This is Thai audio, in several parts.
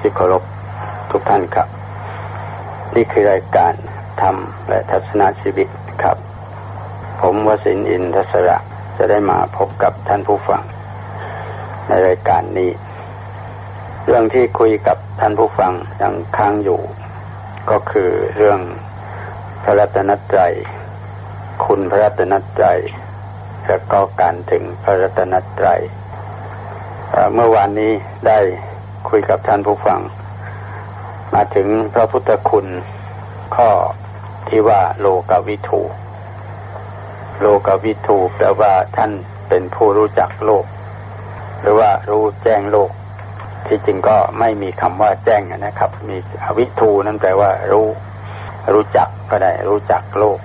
ที่เคารพทุกท่านครับ นี่คือรายการธรรมและทัศนชีวิตครับ ผมวสินอินทศระจะได้มาพบกับท่านผู้ฟัง ในรายการนี้ เรื่องที่คุยกับท่านผู้ฟังยังค้างอยู่ ก็คือเรื่องพระรัตนตรัยคุณพระรัตนตรัยและก็การถึงพระรัตนตรัยเมื่อวานนี้ได้ คุยกับท่านผู้ฟัง มาถึงพระพุทธคุณข้อที่ว่าโลกวิถูโลกวิถูแปลว่าท่านเป็นผู้รู้จักโลก หรือว่ารู้แจ้งโลก ที่จริงก็ไม่มีคำว่าแจ้งนะครับ มีวิทูนั่นแปลว่ารู้ รู้จักก็ได้ รู้จักโลก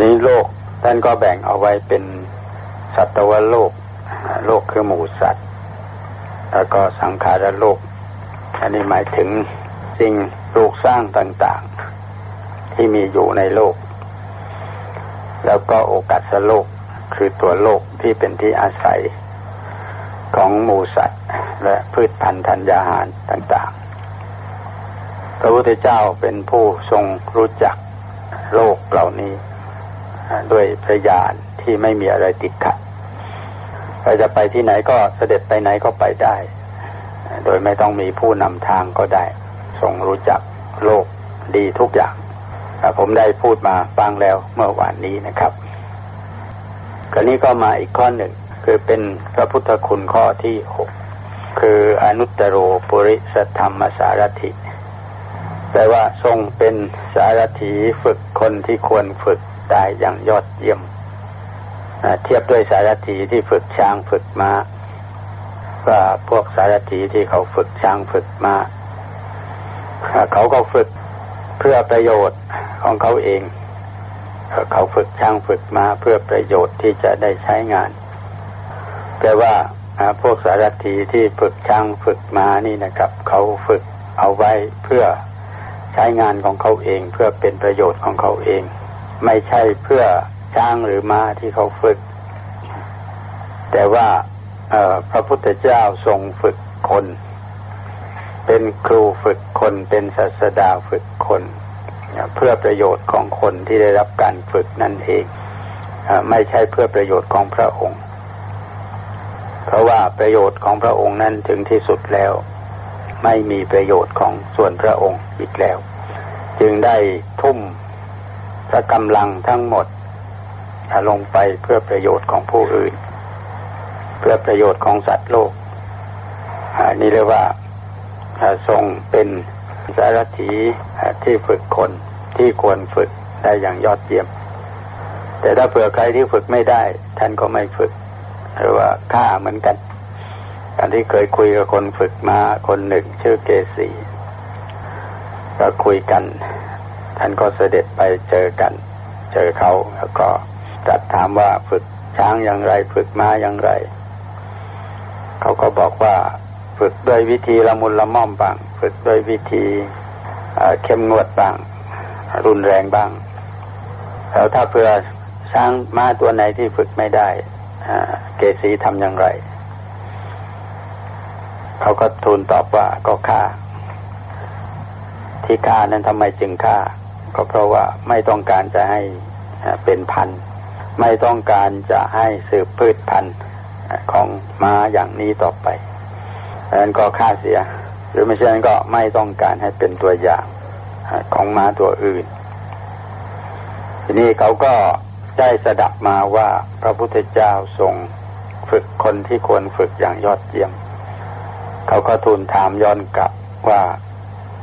นี้โลกท่านก็แบ่งเอาไว้เป็นสัตวโลก โลกคือหมู่สัตว์ แล้วก็สังขารโลกอันนี้หมายถึงสิ่งปลูกสร้างต่างๆ ที่มีอยู่ในโลก แล้วก็โอกาสโลกคือตัวโลกที่เป็นที่อาศัยของหมูสัตว์ และพืชพันธุ์ธัญญาหารต่างๆ พระพุทธเจ้าเป็นผู้ทรงรู้จักโลกเหล่านี้ ด้วยพระญาณที่ไม่มีอะไรติดขัด เราจะไปที่ไหนก็เสด็จไปไหนก็ไปได้ โดยไม่ต้องมีผู้นำทางก็ได้ทรงรู้จักโลกดีทุกอย่างผมได้พูดมาฟังแล้วเมื่อวานนี้นะครับคราวนี้ก็มาอีกข้อหนึ่ง คือเป็นพระพุทธคุณข้อที่หกคืออนุตตรปุริสธรรมสารถิแปลว่าทรงเป็นสารถีฝึกคนที่ควรฝึกได้อย่างยอดเยี่ยม เทียบด้วยสารถีที่ฝึกช้างฝึกมา้าว่าพวกสารถีที่เขาฝึกช้างฝึกมา้าเขาก็ฝึกเพื่อประโยชน์ของเขาเอง เขาฝึกช้างฝึกมาเพื่อประโยชน์ที่จะได้ใช้งานแต่ว่าพวกสารถีที่ฝึกช้างฝึกมานี่นะครับ เขาฝึกเอาไว้เพื่อใช้งานของเขาเอง เพื่อเป็นประโยชน์ของเขาเอง ไม่ใช่เพื่อ ช้างหรือม้าที่เขาฝึก แต่ว่าพระพุทธเจ้าทรงฝึกคน เป็นครูฝึกคนเป็นศาสดาฝึกคนเพื่อประโยชน์ของคนที่ได้รับการฝึกนั่นเองไม่ใช่เพื่อประโยชน์ของพระองค์ เพราะว่าประโยชน์ของพระองค์นั้นถึงที่สุดแล้ว ไม่มีประโยชน์ของส่วนพระองค์อีกแล้ว จึงได้ทุ่มพระกำลังทั้งหมด ลงไปเพื่อประโยชน์ของผู้อื่น เพื่อประโยชน์ของสัตว์โลกนนี้เรียกว่าทรงเป็นสารถีที่ฝึกคนที่ควรฝึกได้อย่างยอดเยี่ยม แต่ถ้าเผื่อใครที่ฝึกไม่ได้ ท่านก็ไม่ฝึก หรือว่าฆ่าเหมือนกันการที่เคยคุยกับคนฝึกมาคนหนึ่งชื่อเกสีก็คุยกัน ท่านก็เสด็จไปเจอกัน เจอเขาแล้วก็ ตัดถามว่าฝึกช้างอย่างไร ฝึกม้าอย่างไร เขาก็บอกว่า ฝึกด้วยวิธีละมุนละม่อมบ้าง ฝึกด้วยวิธีเข้มงวดบ้าง รุนแรงบ้างแล้วถ้าเพื่อช้างม้าตัวไหนที่ฝึกไม่ได้เกษีทำอย่างไร เขาก็ทูลตอบว่าก็ฆ่า ที่ฆ่านั้นทำไมจึงฆ่า ก็เพราะว่าไม่ต้องการจะให้เป็นพันธ ไม่ต้องการจะให้สืบพืชพันธุ์ของม้าอย่างนี้ต่อไปดังนั้นก็ฆ่าเสีย หรือไม่เช่นนั้นก็ไม่ต้องการให้เป็นตัวอย่างของม้าตัวอื่น ทีนี้เขาก็ได้สดับมาว่าพระพุทธเจ้าทรงฝึกคนที่ควรฝึกอย่างยอดเยี่ยม เขาก็ทูลถามย้อนกลับว่า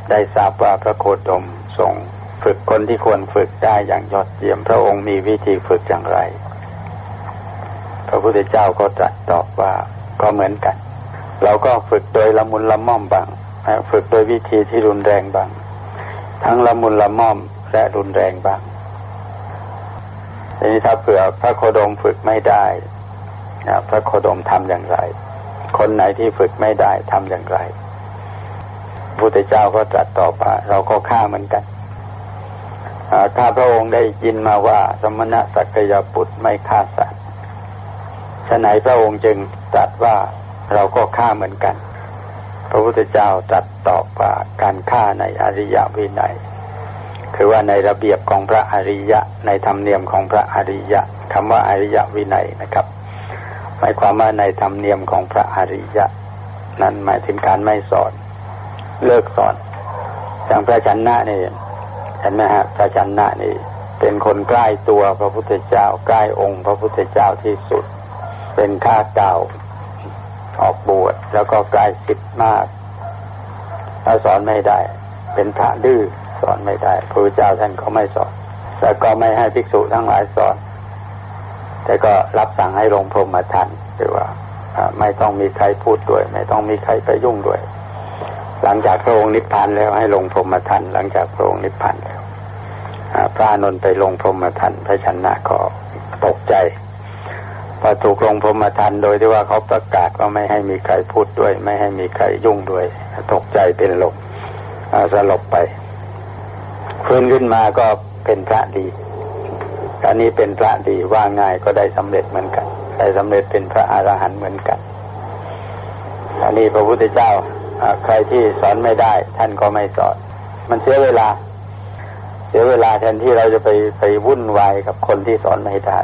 ได้ทราบว่าพระโคดมทรง ฝึกคนที่ควรฝึกได้อย่างยอดเยี่ยม พระองค์มีวิธีฝึกอย่างไร พระพุทธเจ้าก็ตรัสตอบว่าก็เหมือนกัน เราก็ฝึกโดยละมุนละม่อมบางฝึกโดยวิธีที่รุนแรงบาง ทั้งละมุนละม่อมและรุนแรงบางทีนี้ถ้าเผื่อพระโคดมฝึกไม่ได้พระโคดมทำอย่างไร คนไหนที่ฝึกไม่ได้ทำอย่างไรพระพุทธเจ้าก็ตรัสตอบว่าเราก็ฆ่าเหมือนกัน ถ้าพระองค์ได้ยินมาว่าสมณะสักยบุตรไม่ฆ่าสัตว์ฉะไหนพระองค์จึงตรัสว่าเราก็ฆ่าเหมือนกัน พระพุทธเจ้าตรัสตอบว่าการฆ่าในอริยวินัย คือว่าในระเบียบของพระอริยะ ในธรรมเนียมของพระอริยะคำว่าอริยวินัยนะครับหมายความว่าในธรรมเนียมของพระอริยะ นั้นหมายถึงการไม่สอน เลิกสอนอย่างพระชันนะนี่ เห็นไหมฮะพระชันนะนี่ เป็นคนใกล้ตัวพระพุทธเจ้าใกล้องค์พระพุทธเจ้าที่สุด เป็นข้าเก่าออกบวชแล้วก็ใกล้ชิดมากถ้าสอนไม่ได้ เป็นพระดื้อสอนไม่ได้พระเจ้าท่านก็ไม่สอนแล้วก็ไม่ให้ภิกษุทั้งหลายสอน แต่ก็รับสั่งให้ลงพรหมทันหรือว่าไม่ต้องมีใครพูดด้วย ไม่ต้องมีใครไปยุ่งด้วย หลังจากพระองค์นิพพานแล้วให้ลงพรหมทันหลังจากพระองค์นิพพานแล้วพระนนท์ไปลงพรหมทันพระชนะก็ตกใจพอถูกลงพรหมทันโดยที่ว่าเขาประกาศว่าไม่ให้มีใครพูดด้วย ไม่ให้มีใครยุ่งด้วย ตกใจเป็นลมสลบไปฟื้นขึ้นมาก็เป็นพระดีอันนี้เป็นพระดีว่าง่ายก็ได้สำเร็จเหมือนกัน ได้สำเร็จเป็นพระอรหันต์เหมือนกันอันนี้พระพุทธเจ้า ใครที่สอนไม่ได้ ท่านก็ไม่สอน มันเสียเวลา เสียเวลาแทนที่เราจะไปไปวุ่นวายกับคนที่สอนไม่ได้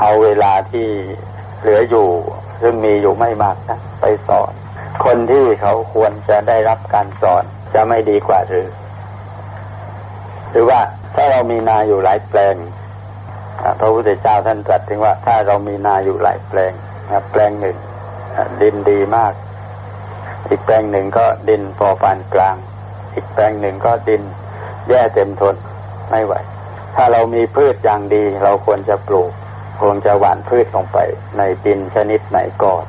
เอาเวลาที่เหลืออยู่ ซึ่งมีอยู่ไม่มากนะไปสอน คนที่เขาควรจะได้รับการสอนจะไม่ดีกว่าหรือ หรือว่าถ้าเรามีนาอยู่หลายแปลงพระพุทธเจ้าท่านตรัสถึงว่าถ้าเรามีนาอยู่หลายแปลงแปลงหนึ่งดินดีมาก อีกแปลงหนึ่งก็ดินพอปานกลาง อีกแปลงหนึ่งก็ดินแย่เต็มทนไม่ไหว ถ้าเรามีพืชอย่างดี เราควรจะปลูกคงจะหว่านพืชลงไป ในดินชนิดไหนก่อน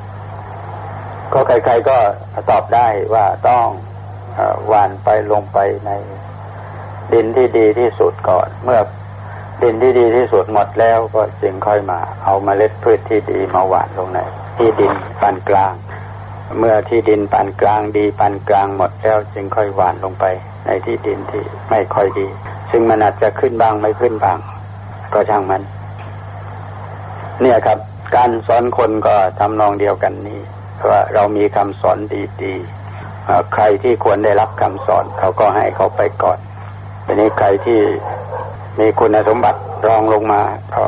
ก็ใครๆก็ตอบได้ว่าต้องหว่านไปลงไปในดินที่ดีที่สุดก่อน เมื่อดินที่ดีที่สุดหมดแล้วก็จึงค่อยมา เอามาเมล็ดพืชที่ดีมาหว่านลงในที่ดินปานกลาง เมื่อที่ดินปานกลางดีปานกลางหมดแล้วจึงค่อยหวานลงไป ในที่ดินที่ไม่ค่อยดี ซึ่งมันอาจจะขึ้นบางไม่ขึ้นบาง ก็ช่างมัน เนี่ยครับ การสอนคนก็ทำนองเดียวกันนี้ว่าเรามีคำสอนดีๆใครที่ควรได้รับคำสอนเขาก็ให้เขาไปก่อนทีนี้ใครที่มีคุณสมบัติรองลงมาก็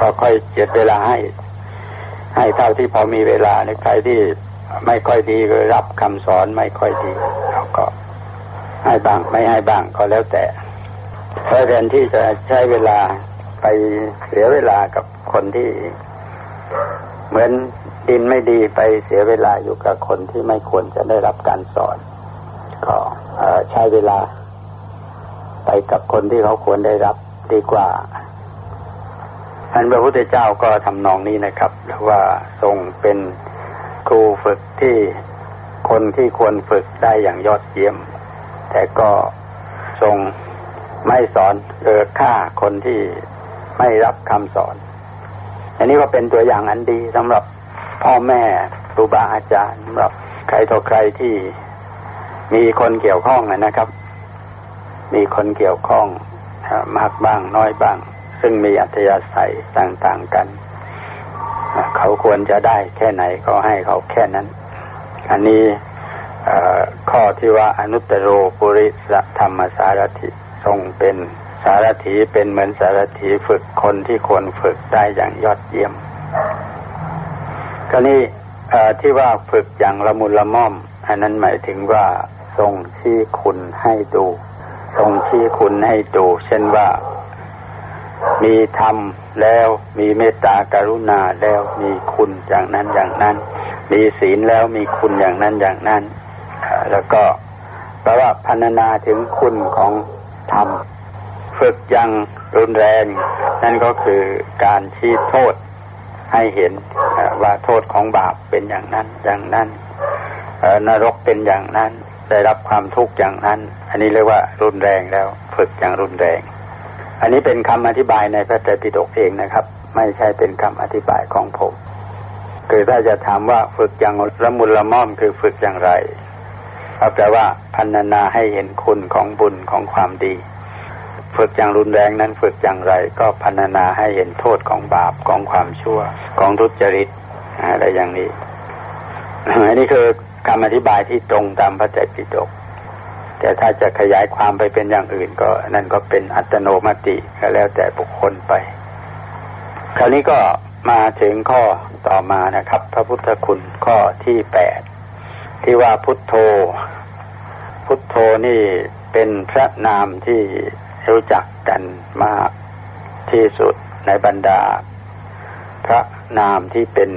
ก็ค่อยเจ็ดเวลาให้ ให้เท่าที่พอมีเวลาในใครที่ ไม่ค่อยดีก็รับคำสอนไม่ค่อยดีเราก็ให้บ้างไม่ให้บ้างก็แล้วแต่เพราะแทนที่จะใช้เวลาไปเสียเวลากับคนที่ เหมือนดินไม่ดีไปเสียเวลาอยู่กับคนที่ไม่ควรจะได้รับการสอน ก็ใช้เวลา ไปกับคนที่เขาควรได้รับดีกว่าท่านพระพุทธเจ้าก็ทำนองนี้นะครับว่าทรงเป็น ครูฝึกที่คนที่ควรฝึกได้อย่างยอดเยี่ยม แต่ก็ทรงไม่สอนเออฆ่าคนที่ไม่รับคำสอน อันนี้ก็เป็นตัวอย่างอันดีสำหรับพ่อแม่ครูบาอาจารย์สำหรับใครต่อใครที่มีคนเกี่ยวข้องนะครับ มีคนเกี่ยวข้องมากบ้างน้อยบ้าง ซึ่งมีอัธยาศัยต่าง ๆ กัน เขาควรจะได้แค่ไหนก็ให้เขาแค่นั้น อันนี้ข้อที่ว่าอนุตตรโรปุริสธรรมสารถิทรงเป็นสารถีเป็นเหมือนสารถีฝึกคนที่ควรฝึกได้อย่างยอดเยี่ยมก็นี่ที่ว่าฝึกอย่างละมุนละม่อม อันนั้นหมายถึงว่าทรงชี้คุณให้ดู ทรงชี้คุณให้ดู เช่นว่า มีธรรมแล้วมีเมตตากรุณาแล้วมีคุณอย่างนั้นอย่างนั้น มีศีลแล้วมีคุณอย่างนั้นอย่างนั้น แล้วก็แปลว่าพันนาถึงคุณของธรรม ฝึกอย่างรุนแรง นั่นก็คือการชี้โทษให้เห็นว่าโทษของบาปเป็นอย่างนั้นอย่างนั้นนรกเป็นอย่างนั้น ได้รับความทุกข์อย่างนั้น อันนี้เรียกว่ารุนแรงแล้ว ฝึกอย่างรุนแรง อันนี้เป็นคำอธิบายในพระไตรปิฎกเองนะครับ ไม่ใช่เป็นคำอธิบายของผม คือถ้าจะถามว่าฝึกอย่างละมุนละม่อมคือฝึกอย่างไรก็แปลว่าพันนาให้เห็นคุณของบุญของความดี ฝึกอย่างรุนแรงนั้นฝึกอย่างไร ก็พันนาให้เห็นโทษของบาปของความชั่วของทุจริตอะไรอย่างนี้อันนี้คือคำอธิบายที่ตรงตามพระไตรปิฎก แต่ถ้าจะขยายความไปเป็นอย่างอื่นก็นั่นก็เป็นอัตโนมติก็แล้วแต่บุคคลไป คราวนี้ก็มาถึงข้อต่อมานะครับ พระพุทธคุณข้อที่แปดที่ว่าพุทโธ พุทโธนี่เป็นพระนามที่รู้จักกันมากที่สุดในบรรดา พระนามที่เป็น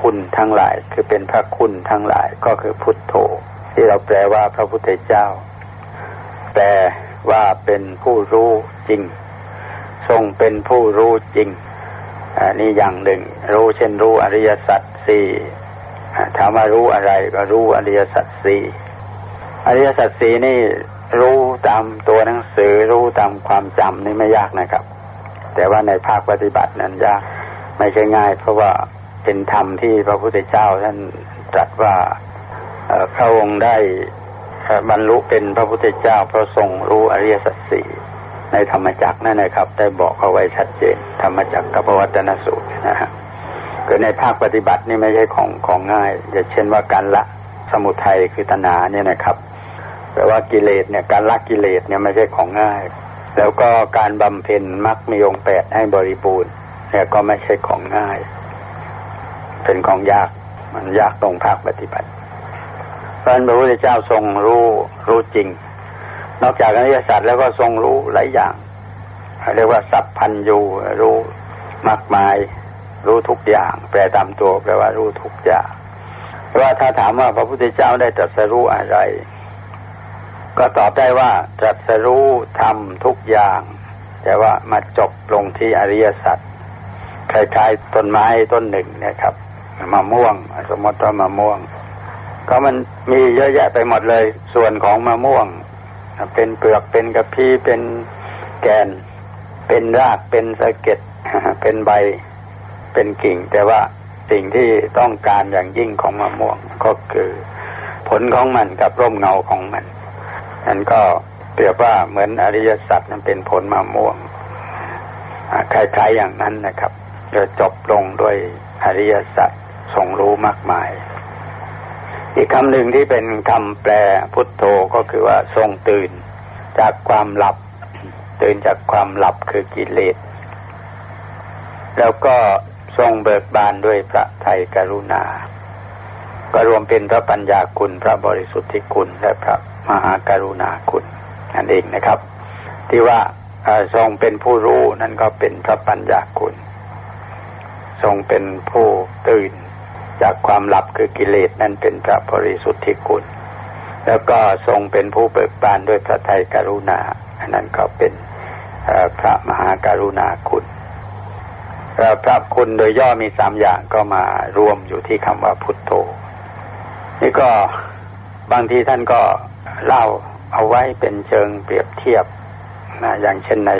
คุณทั้งหลาย คือเป็นพระคุณทั้งหลายก็คือพุทโธ ที่เราแปลว่าพระพุทธเจ้า แปลว่าเป็นผู้รู้จริง ทรงเป็นผู้รู้จริงอันนี้อย่างหนึ่ง รู้เช่นรู้อริยสัจสี่ถามว่ารู้อะไรก็รู้อริยสัจสี่อริยสัจสี่นี่รู้ตามตัวหนังสือรู้ตามความจำนี่ไม่ยากนะครับ แต่ว่าในภาคปฏิบัตินั้นยากไม่ใช่ง่าย เพราะว่าเป็นธรรมที่พระพุทธเจ้าท่านตรัสว่า พระองค์ได้บรรลุเป็นพระพุทธเจ้าเพราะทรงรู้อริยสัจสี่ในธรรมจักรนั่นนะครับ ได้บอกเอาไว้ชัดเจน ธรรมจักรกับพวัตนสูตรนะฮะคือในภาคปฏิบัตินี่ไม่ใช่ของของง่ายอย่างเช่นว่าการละสมุทัยคือตนาเนี่ยนะครับแปลว่ากิเลสเนี่ยการละกิเลสเนี่ยไม่ใช่ของง่าย แล้วก็การบำเพ็ญมรรคมีองแปดให้บริบูรณ์เนี่ยก็ไม่ใช่ของง่าย เป็นของยากมันยากตรงภาคปฏิบัติ พระพุทธเจ้าทรงรู้รู้จริง นอกจากอริยสัจแล้วก็ทรงรู้หลายอย่างเรียกว่าสัพพันยูรู้มากมาย รู้ทุกอย่าง แปลตามตัวแปลว่ารู้ทุกอย่างเพราะว่าถ้าถามว่าพระพุทธเจ้าได้ตรัสรู้อะไร ก็ตอบได้ว่าตรัสรู้ทำทุกอย่าง แต่ว่ามาจบลงที่อริยสัจคล้ายๆต้นไม้ต้นหนึ่งนะครับมะม่วง สมมติว่ามะม่วง ก็มันมีเยอะแยะไปหมดเลย ส่วนของมะม่วง เป็นเปลือกเป็นกระพี้เป็นแกน เป็นรากเป็นสะเก็ดเป็นใบเป็นกิ่ง แต่ว่าสิ่งที่ต้องการอย่างยิ่งของมะม่วงก็คือ ผลของมันกับร่มเงาของมันนั่นก็เปรียบว่าเหมือนอริยสัจนั้นเป็นผลมะม่วงคล้ายๆอย่างนั้นนะครับจะจบลงด้วยอริยสัจทรงรู้มากมาย อีกคำหนึ่งที่เป็นคำแปลพุทโธก็คือว่าทรงตื่นจากความหลับ ตื่นจากความหลับคือกิเลส แล้วก็ทรงเบิกบานด้วยพระไทยกรุณา ก็รวมเป็นพระปัญญาคุณ พระบริสุทธิคุณ และพระมหากรุณาคุณนั่นเองนะครับ ที่ว่าทรงเป็นผู้รู้นั่นก็เป็นพระปัญญาคุณ ทรงเป็นผู้ตื่น จากความหลับคือกิเลสนั่นเป็นพระบริสุทธิคุณ แล้วก็ทรงเป็นผู้เบิกบานด้วยพระไทยกรุณา อันนั้นก็เป็นพระมหาการุณาคุณพระคุณโดยย่อมีสามอย่างก็มารวมอยู่ที่คำว่าพุทโธ นี่ก็บางทีท่านก็เล่าเอาไว้เป็นเชิงเปรียบเทียบนะอย่างเช่นใน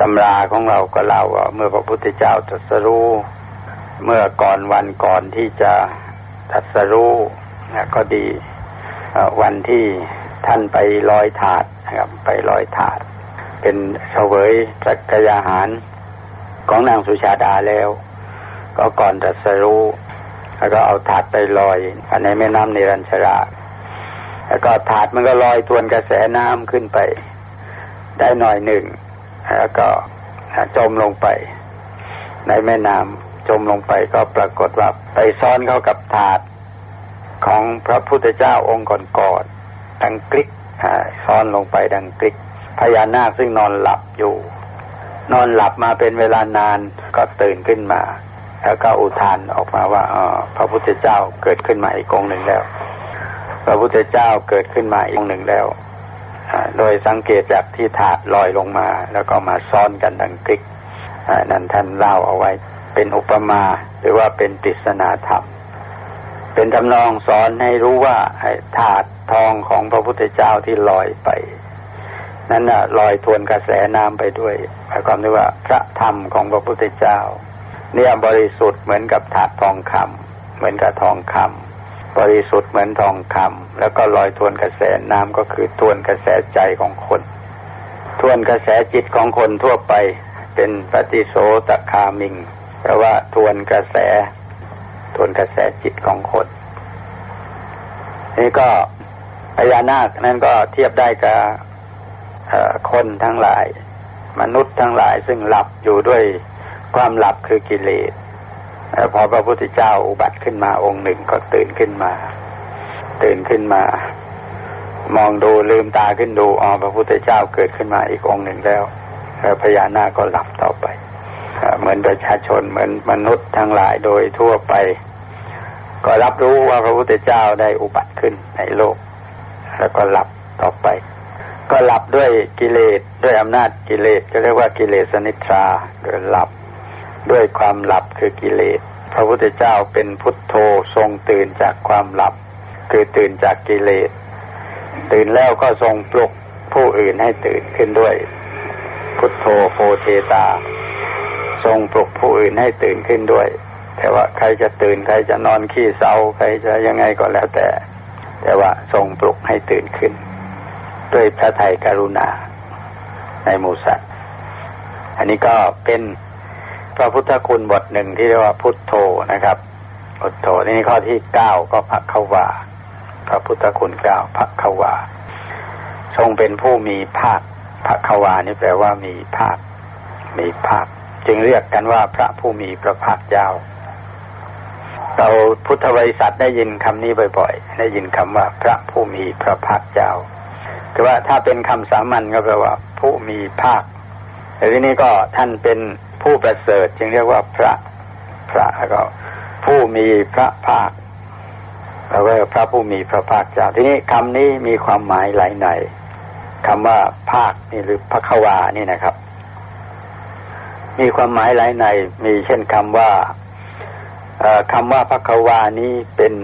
ตำราของเราก็เล่าว่าเมื่อพระพุทธเจ้าตรัสรู้ เมื่อก่อนวันก่อนที่จะตรัสรู้นะก็ดีวันที่ท่านไปลอยถาดนะครับ ไปลอยถาด เป็นเสวยพระกยาหารของนางสุชาดาแล้ว ก็ก่อนตัสรู้แล้วก็เอาถาดไปลอยในแม่น้ำในรัญชราแล้วก็ถาดมันก็ลอยทวนกระแสน้ำขึ้นไป ได้หน่อยหนึ่ง แล้วก็จมลงไปในแม่น้ำ จมลงไปก็ปรากฏว่าไปซ้อนเข้ากับถาดของพระพุทธเจ้าองค์ก่อนๆดังกริกซ้อนลงไปดังกริกพญานาคซึ่งนอนหลับอยู่ นอนหลับมาเป็นเวลานานก็ตื่นขึ้นมา แล้วก็อุทานออกมาว่าอพระพุทธเจ้าเกิดขึ้นมาอีกองหนึ่งแล้ว พระพุทธเจ้าเกิดขึ้นมาอีกองหนึ่งแล้วโดยสังเกตจากที่ถาดลอยลงมา แล้วก็มาซ้อนกันดังกริกนั่นท่านเล่าเอาไว้ เป็นอุปมาหรือว่าเป็นปริศนาธรรม เป็นทำนองสอนให้รู้ว่าถาดทองของพระพุทธเจ้าที่ลอยไป นั้นน่ะลอยทวนกระแสน้ำไปด้วยหมายความว่าพระธรรมของพระพุทธเจ้า เนี่ยบริสุทธิ์เหมือนกับถาดทองคำเหมือนกับทองคำบริสุทธิ์เหมือนทองคำแล้วก็ลอยทวนกระแสน้ำก็คือทวนกระแสใจของคนทวนกระแสจิตของคนทั่วไปเป็นปฏิโสตคามิง แปลว่าทวนกระแส ทวนกระแสจิตของคน นี่ก็พญานาคนั้นก็เทียบได้กับคนทั้งหลาย มนุษย์ทั้งหลายซึ่งหลับอยู่ด้วยความหลับคือกิเลสพอพระพุทธเจ้าอุบัติขึ้นมาองค์หนึ่งก็ตื่นขึ้นมา ตื่นขึ้นมา มองดูลืมตาขึ้นดูอ๋อพระพุทธเจ้าเกิดขึ้นมาอีกองค์หนึ่งแล้วพญานาคก็หลับต่อไป เหมือนประชาชนเหมือนมนุษย์ทั้งหลายโดยทั่วไป ก็รับรู้ว่าพระพุทธเจ้าได้อุบัติขึ้นในโลก แล้วก็หลับต่อไป ก็หลับด้วยกิเลสด้วยอำนาจกิเลสก็เรียกว่ากิเลสนิทราโดยหลับ ด้วยความหลับคือกิเลสพระพุทธเจ้าเป็นพุทโธทรงตื่นจากความหลับ คือตื่นจากกิเลส ตื่นแล้วก็ทรงปลุกผู้อื่นให้ตื่นขึ้นด้วย พุทโธโฟเทตา ทรงปลุกผู้อื่นให้ตื่นขึ้นด้วย แต่ว่าใครจะตื่นใครจะนอนขี้เศร้าใครจะยังไงก็แล้วแต่ แต่ว่าทรงปลุกให้ตื่นขึ้น ด้วยพระไทยกรุณาในมูสัตว์อันนี้ก็เป็นพระพุทธคุณบทหนึ่งที่เรียกว่าพุทโธนะครับพุทโธนี่ข้อที่เก้าก็พักขวาพระพุทธคุณเก้าพักขวาทรงเป็นผู้มีภาคพักขวานี่แปลว่ามีภาคมีภาค จึงเรียกกันว่าพระผู้มีพระภาคเจ้า เราพุทธบริษัทได้ยินคำนี้บ่อยๆ ได้ยินคำว่าพระผู้มีพระภาคเจ้า คือว่าถ้าเป็นคำสามัญก็แปลว่าผู้มีภาคแต่ทีนี้ก็ท่านเป็นผู้ประเสริฐ จึงเรียกว่าพระพระก็ผู้มีพระภาคเราก็พระผู้มีพระภาคเจ้า ทีนี้คำนี้มีความหมายหลายในคำว่าภาคนี่หรือพระควานี่นะครับ มีความหมายหลายใน มีเช่นคำว่าคำว่าพระควานี้เป็น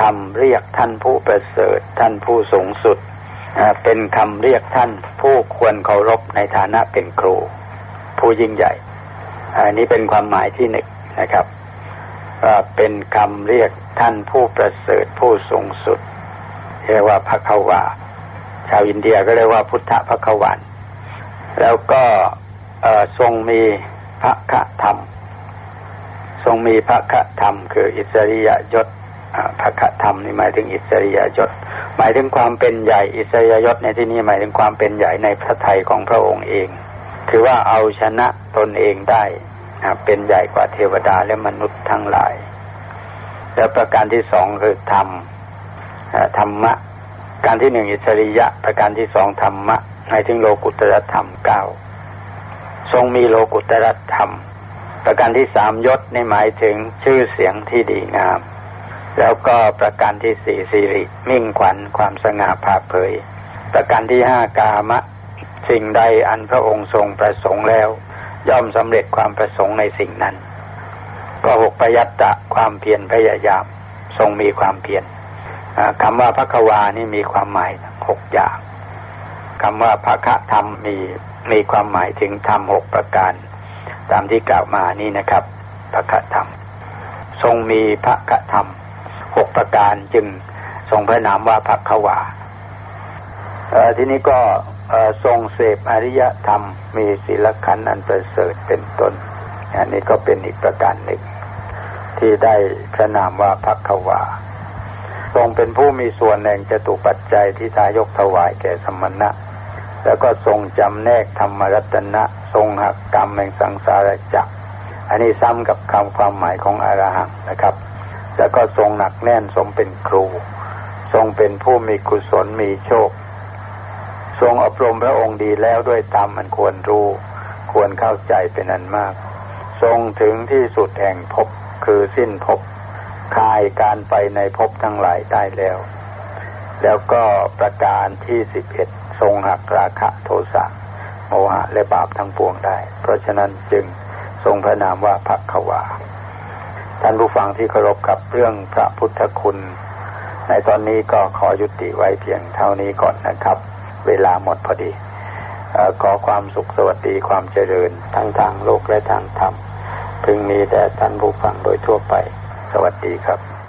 คำเรียกท่านผู้ประเสริฐ ท่านผู้สูงสุด เป็นคำเรียกท่านผู้ควรเคารพในฐานะเป็นครู ผู้ยิ่งใหญ่ อันนี้เป็นความหมายที่หนึ่งนะครับเป็นคำเรียกท่านผู้ประเสริฐผู้สูงสุด เรียกว่าพระควาชาวอินเดียก็เรียกว่าพุทธพระควันแล้วก็ทรงมี พระคธรรม ทรงมีพระคธรรม คืออิสริยยศพระคธรรมนี่หมายถึงอิสริยยศหมายถึงความเป็นใหญ่อิสริยยศในที่นี้หมายถึงความเป็นใหญ่ในพระทัยของพระองค์เอง คือว่าเอาชนะตนเองได้เป็นใหญ่กว่าเทวดาและมนุษย์ทั้งหลาย แล้วประการที่สองคือธรรมธรรมะ การที่หนึ่งอิสริยะ ประการที่สองธรรมะในถึงโลกุตรธรรมเก้า ทรงมีโลกุตรธรรม ประการที่สามยศในหมายถึงชื่อเสียงที่ดีงาม แล้วก็ประการที่สี่สิริมิ่งขวัญความสง่าผ่าเผย ประการที่ห้ากามะ สิ่งใดอันพระองค์ทรงประสงค์แล้ว ย่อมสำเร็จความประสงค์ในสิ่งนั้น ก็หกประยัตตะความเพียรพยายาม ทรงมีความเพียรคำว่าพระควานี่มีความหมายหกอย่าง คำว่าพระคะธรรมมีมีความหมายถึงธรรมหกประการ ตามที่กล่าวมานี่นะครับพระคะธรรม ทรงมีพระคะธรรมหกประการจึงทรงพระนามว่าพระควาทีนี้ก็ทรงเสพอริยธรรม มีศีลขันธ์อันประเสริฐเป็นต้น อันนี้ก็เป็นอีกประการหนึ่ง ที่ได้พระนามว่าพักขวาทรงเป็นผู้มีส่วนแห่งจตุปัจจัยที่ทายกถวายแก่สมณะ แล้วก็ทรงจำแนกธรรมรัตนะ ทรงหักกรรมแห่งสังสารจักรอันนี้ซ้ำกับคำความหมายของอรหังนะครับ แล้วก็ทรงหนักแน่นสมเป็นครู ทรงเป็นผู้มีกุศลมีโชค ทรงอบรมพระองค์ดีแล้วด้วยธรรมมันควรรู้ ควรเข้าใจเป็นอันมาก ทรงถึงที่สุดแห่งภพคือสิ้นภพคายการไปในภพทั้งหลายได้แล้ว แล้วก็ประการที่สิบเอ็ด ทรงหักราคะโทสะโมหะและบาปทั้งปวงได้ เพราะฉะนั้นจึงทรงพระนามว่าพักขวา ท่านผู้ฟังที่เคารพกับเรื่องพระพุทธคุณ ในตอนนี้ก็ขอยุติไว้เพียงเท่านี้ก่อนนะครับ เวลาหมดพอดีขอความสุขสวัสดีความเจริญ ทั้งทางโลกและทางธรรม พึงมีแต่ท่านผู้ฟังโดยทั่วไป สวัสดีครับ